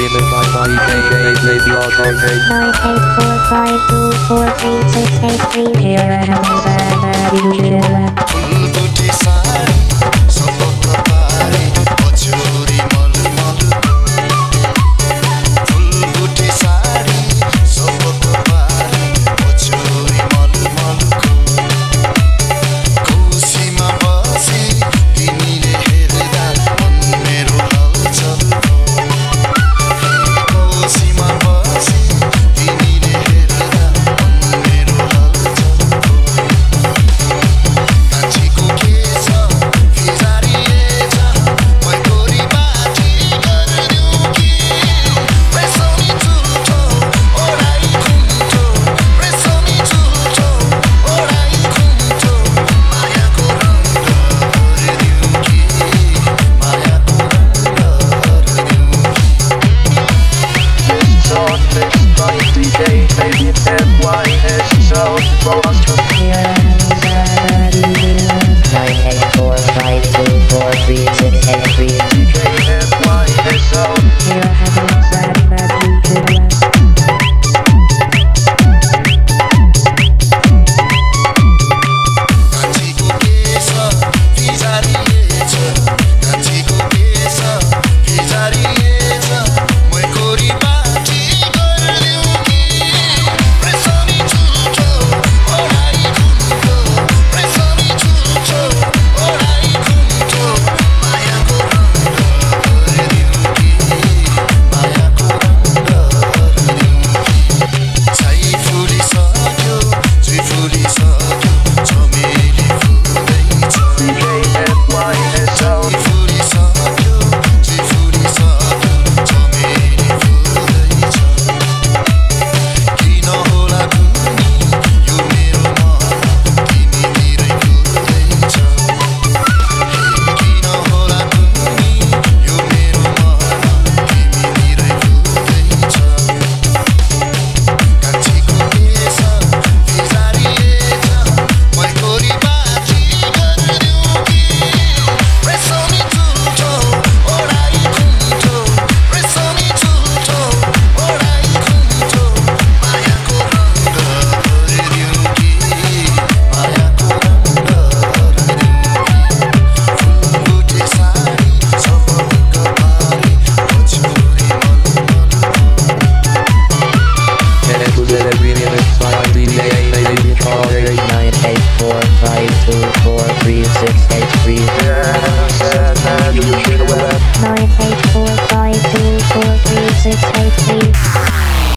nine five five eight eight eight block nine eight nine eight four five two four three six eight three zero seven. Autistic, but day, baby, and why is so for us to hear?